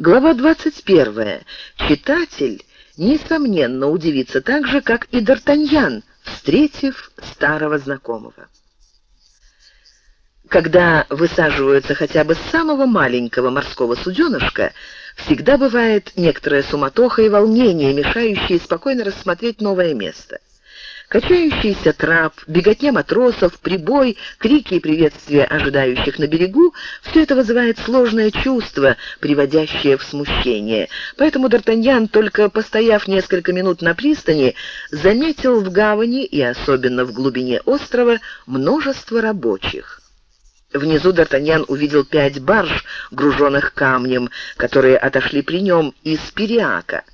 Глава 21. Читатель, несомненно, удивится так же, как и Д'Артаньян, встретив старого знакомого. Когда высаживаются хотя бы с самого маленького морского суденышка, всегда бывает некоторая суматоха и волнение, мешающие спокойно рассмотреть новое место. Качающийся трап, беготня матросов, прибой, крики и приветствия ожидающих на берегу — все это вызывает сложное чувство, приводящее в смущение. Поэтому Д'Артаньян, только постояв несколько минут на пристани, заметил в гавани и особенно в глубине острова множество рабочих. Внизу Д'Артаньян увидел пять барж, груженных камнем, которые отошли при нем из Пириака.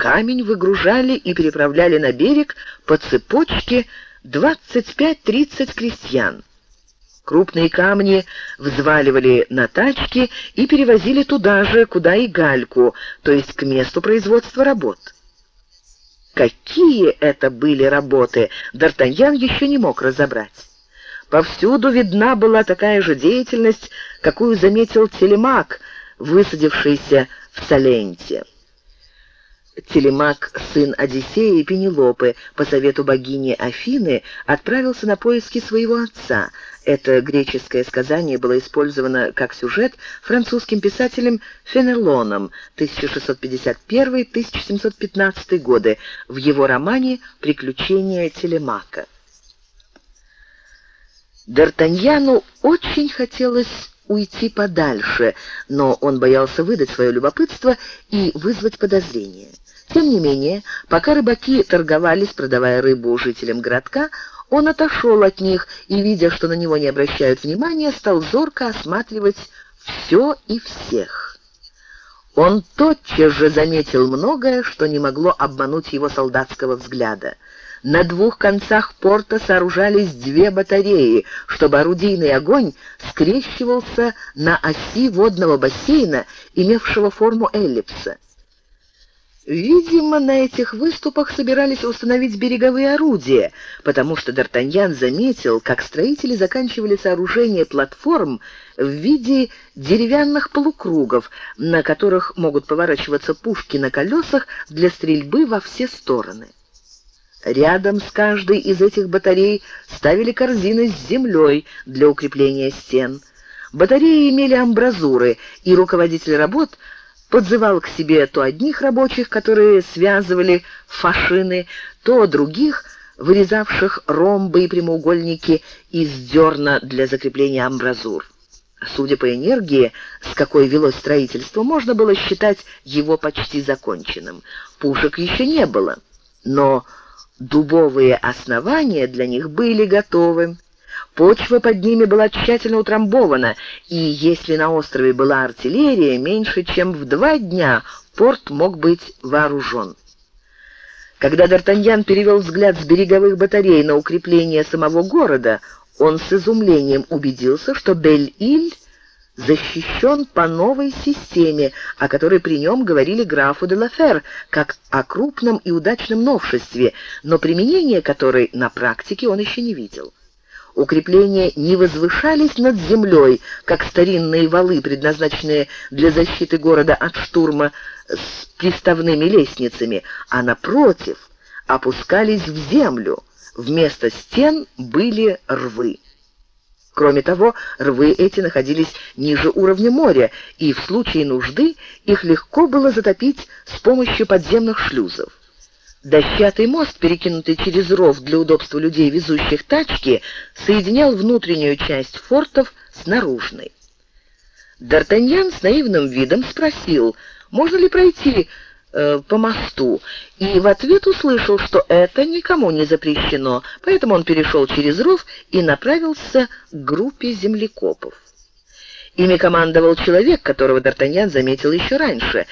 Камень выгружали и переправляли на берег по цепочке 25-30 крестьян. Крупные камни взваливали на тачки и перевозили туда же, куда и гальку, то есть к месту производства работ. Какие это были работы, Д'Артаньян еще не мог разобрать. Повсюду видна была такая же деятельность, какую заметил Телемак, высадившийся в Саленте. Телемак, сын Одиссея и Пенелопы, по совету богини Афины, отправился на поиски своего отца. Это греческое сказание было использовано как сюжет французским писателем Фенелоном 1651-1715 годы в его романе «Приключения Телемака». Д'Артаньяну очень хотелось уйти подальше, но он боялся выдать свое любопытство и вызвать подозрения. Тем не менее, пока рыбаки торговались, продавая рыбу жителям городка, он отошел от них и, видя, что на него не обращают внимания, стал зорко осматривать все и всех. Он тотчас же заметил многое, что не могло обмануть его солдатского взгляда. На двух концах порта сооружались две батареи, чтобы орудийный огонь скрещивался на оси водного бассейна, имевшего форму эллипса. Видимо, на этих выступах собирались установить береговые орудия, потому что Д'Артаньян заметил, как строители заканчивали сооружение платформ в виде деревянных полукругов, на которых могут поворачиваться пушки на колесах для стрельбы во все стороны. Рядом с каждой из этих батарей ставили корзины с землей для укрепления стен. Батареи имели амбразуры, и руководитель работ подзывал к себе то одних рабочих, которые связывали фашины, то других, вырезавших ромбы и прямоугольники из дерна для закрепления амбразур. Судя по энергии, с какой велось строительство, можно было считать его почти законченным. Пушек еще не было, но Дубовые основания для них были готовы. Почва под ними была тщательно утрамбована, и если на острове была артиллерия, меньше чем в два дня порт мог быть вооружен. Когда Д'Артаньян перевел взгляд с береговых батарей на укрепление самого города, он с изумлением убедился, что Бель-Иль защищен по новой системе, о которой при нем говорили графу де Лафер, как о крупном и удачном новшестве, но применение которой на практике он еще не видел. Укрепления не возвышались над землей, как старинные валы, предназначенные для защиты города от штурма с приставными лестницами, а напротив опускались в землю. Вместо стен были рвы. Кроме того, рвы эти находились ниже уровня моря, и в случае нужды их легко было затопить с помощью подземных шлюзов. Дощатый мост, перекинутый через ров для удобства людей, везущих тачки, соединял внутреннюю часть фортов с наружной. Д'Артаньян с наивным видом спросил, можно ли пройти э, по мосту, и в ответ услышал, что это никому не запрещено, поэтому он перешел через ров и направился к группе землекопов. Ими командовал человек, которого Д'Артаньян заметил еще раньше.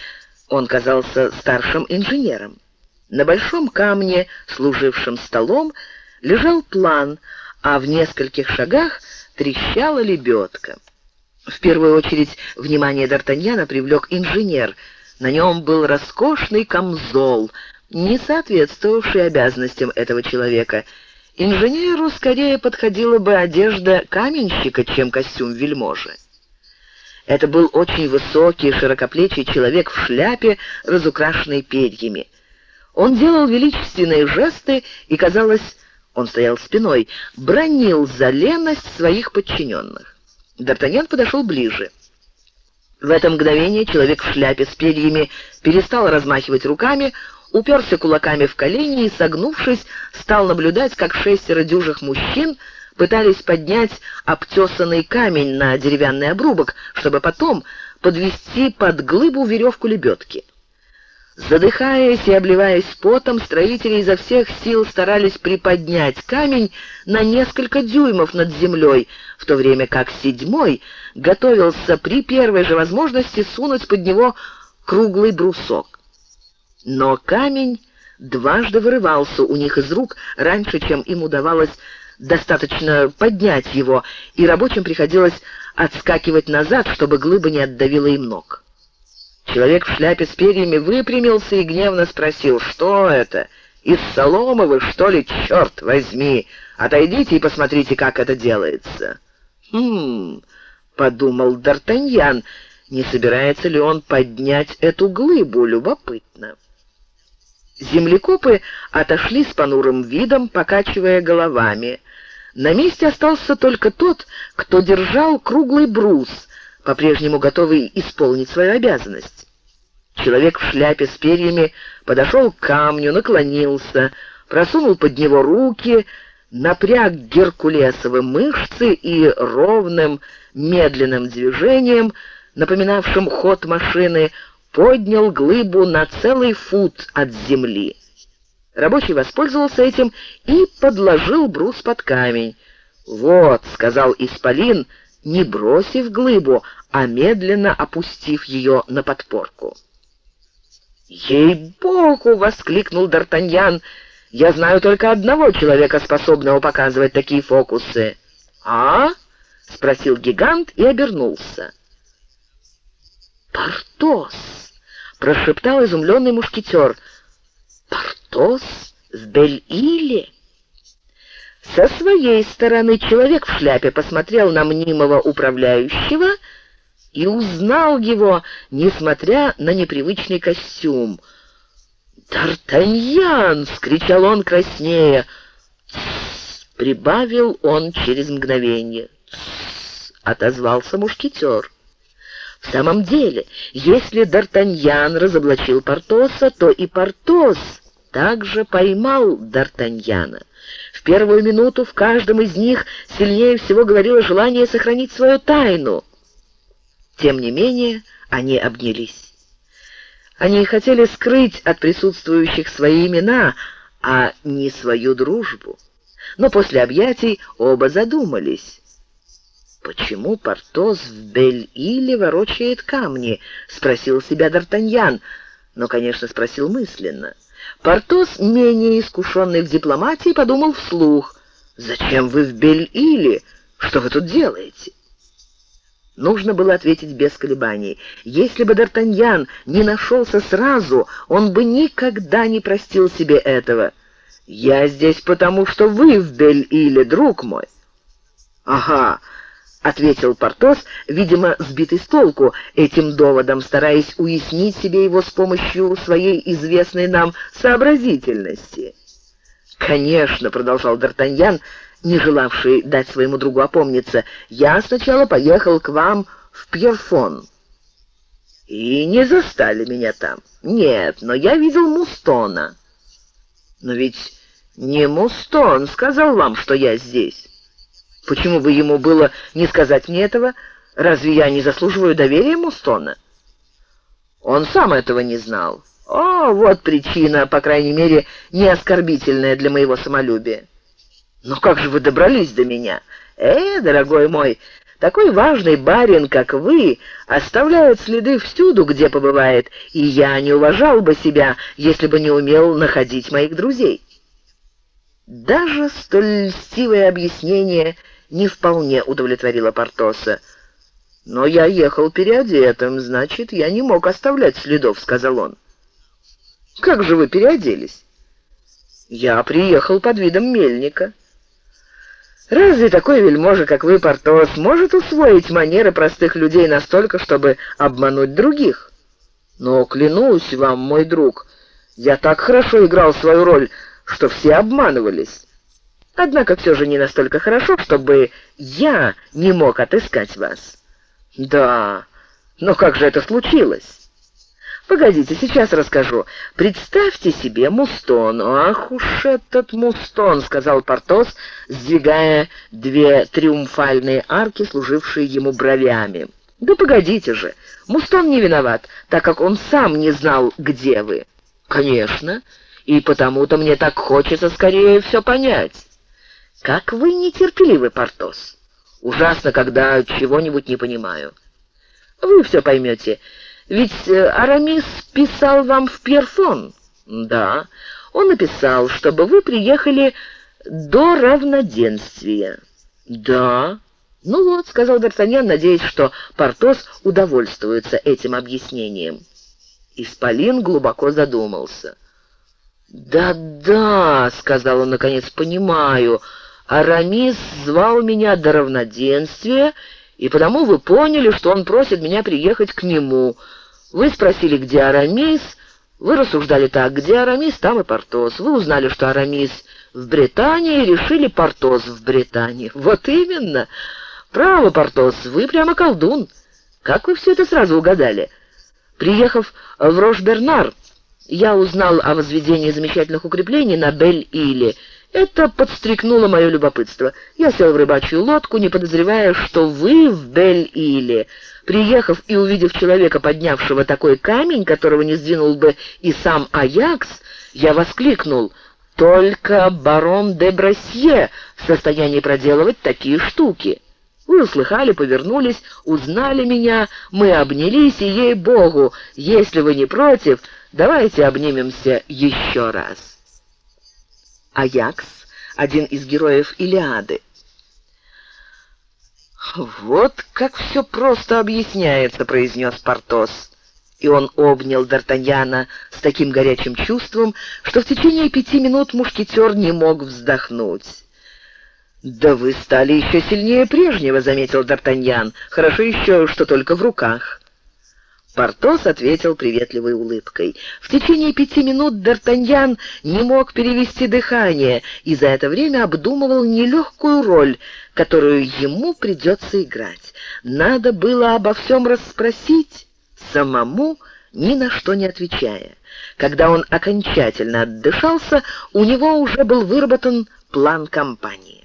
Он казался старшим инженером. На большом камне, служившем столом, лежал план, а в нескольких шагах трещала лебедка. В первую очередь внимание Д'Артаньяна привлек инженер — на нем был роскошный камзол, не соответствовавший обязанностям этого человека. Инженеру скорее подходила бы одежда каменщика, чем костюм вельможи. Это был очень высокий, широкоплечий человек в шляпе, разукрашенной перьями. Он делал величественные жесты и, казалось, он стоял спиной, бронил за леность своих подчиненных. Д'Артаньян подошел ближе. В это мгновение человек в шляпе с перьями перестал размахивать руками, уперся кулаками в колени и, согнувшись, стал наблюдать, как шестеро дюжих мужчин пытались поднять обтесанный камень на деревянный обрубок, чтобы потом подвести под глыбу веревку лебедки. Задыхаясь и обливаясь потом, строители изо всех сил старались приподнять камень на несколько дюймов над землей, в то время как седьмой готовился при первой же возможности сунуть под него круглый брусок. Но камень дважды вырывался у них из рук раньше, чем им удавалось достаточно поднять его, и рабочим приходилось отскакивать назад, чтобы глыба не отдавила им ног. Человек в шляпе с перьями выпрямился и гневно спросил, что это? Из соломы вы, что ли, черт возьми? Отойдите и посмотрите, как это делается. Хм, подумал Д'Артаньян, не собирается ли он поднять эту глыбу, любопытно. Землекопы отошли с понурым видом, покачивая головами. На месте остался только тот, кто держал круглый брус, по-прежнему готовый исполнить свою обязанность. Человек в шляпе с перьями подошел к камню, наклонился, просунул под него руки, напряг геркулесовы мышцы и ровным медленным движением, напоминавшим ход машины, поднял глыбу на целый фут от земли. Рабочий воспользовался этим и подложил брус под камень. «Вот», — сказал Исполин, не бросив глыбу, а медленно опустив ее на подпорку. «Ей-богу!» — воскликнул Д'Артаньян. «Я знаю только одного человека, способного показывать такие фокусы». «А?» — спросил гигант и обернулся. «Портос!» — прошептал изумленный мушкетер. «Портос с Бель-Иле?» Со своей стороны человек в шляпе посмотрел на мнимого управляющего и узнал его, несмотря на непривычный костюм. «Д'Артаньян!» — вскричал он краснея. «Тссс!» — прибавил он через мгновение. «Тссс!» — отозвался мушкетер. В самом деле, если Д'Артаньян разоблачил Портоса, то и Портос также поймал Д'Артаньяна. Первую минуту в каждом из них сильнее всего говорило желание сохранить свою тайну. Тем не менее, они обнялись. Они хотели скрыть от присутствующих свои имена, а не свою дружбу. Но после объятий оба задумались. «Почему Портос в Бель-Иле ворочает камни?» — спросил себя Д'Артаньян, но, конечно, спросил мысленно. Портос, менее искушенный в дипломатии, подумал вслух. «Зачем вы в Бель-Иле? Что вы тут делаете?» Нужно было ответить без колебаний. Если бы Д'Артаньян не нашелся сразу, он бы никогда не простил себе этого. «Я здесь потому, что вы в Бель-Иле, друг мой». «Ага», — ответил Портос, видимо, сбитый с толку этим доводом, стараясь уяснить себе его с помощью своей известной нам сообразительности. «Конечно», — продолжал Д'Артаньян, — не желавший дать своему другу опомниться, «я сначала поехал к вам в Пьерфон». «И не застали меня там». «Нет, но я видел Мустона». «Но ведь не Мустон сказал вам, что я здесь». «Почему бы ему было не сказать мне этого? Разве я не заслуживаю доверия Мустона?» «Он сам этого не знал». «О, вот причина, по крайней мере, не оскорбительная для моего самолюбия». «Но как же вы добрались до меня?» «Э, дорогой мой, такой важный барин, как вы, оставляет следы всюду, где побывает, и я не уважал бы себя, если бы не умел находить моих друзей». Даже столь льстивое объяснение не вполне удовлетворило Портоса. «Но я ехал переодетым, значит, я не мог оставлять следов», — сказал он. «Как же вы переоделись?» «Я приехал под видом мельника». Разве такой вельможа, как вы, Портос, может усвоить манеры простых людей настолько, чтобы обмануть других? Но, клянусь вам, мой друг, я так хорошо играл свою роль, что все обманывались. Однако все же не настолько хорошо, чтобы я не мог отыскать вас. Да, но как же это случилось? Погодите, сейчас расскажу. Представьте себе Мустон. Ах уж этот Мустон, сказал Портос, сдвигая две триумфальные арки, служившие ему бровями. Да погодите же. Мустон не виноват, так как он сам не знал, где вы. Конечно, и потому-то мне так хочется скорее все понять. Как вы нетерпеливы, Портос. Ужасно, когда чего-нибудь не понимаю. Вы все поймете. Ведь э, Арамис писал вам в Пьерфон. Да, он написал, чтобы вы приехали до равноденствия. Да. Ну вот, сказал Д'Артаньян, надеясь, что Портос удовольствуется этим объяснением. Исполин глубоко задумался. «Да-да», — сказал он наконец, — «понимаю. Арамис звал меня до равноденствия, и потому вы поняли, что он просит меня приехать к нему». Вы спросили, где Арамис, вы рассуждали так, где Арамис, там и Портос. Вы узнали, что Арамис в Британии, и решили Портос в Британии. Вот именно. Право, Портос, вы прямо колдун. Как вы все это сразу угадали? Приехав в Рош-Бернар, я узнал о возведении замечательных укреплений на Бель-Иле. Это подстрекнуло мое любопытство. Я сел в рыбачью лодку, не подозревая, что вы в Бель-Иле. Приехав и увидев человека, поднявшего такой камень, которого не сдвинул бы и сам Аякс, я воскликнул «Только барон де Брасье в состоянии проделывать такие штуки». Вы услыхали, повернулись, узнали меня, мы обнялись, и ей-богу, если вы не против, давайте обнимемся еще раз. Аякс, один из героев Илиады. «Вот как все просто объясняется», — произнес Портос. И он обнял Д'Артаньяна с таким горячим чувством, что в течение пяти минут мушкетер не мог вздохнуть. «Да вы стали еще сильнее прежнего», — заметил Д'Артаньян. «Хорошо еще, что только в руках». Портос ответил приветливой улыбкой. В течение пяти минут Д'Артаньян не мог перевести дыхание и за это время обдумывал нелегкую роль, которую ему придется играть. Надо было обо всем расспросить, самому ни на что не отвечая. Когда он окончательно отдышался, у него уже был выработан план кампании.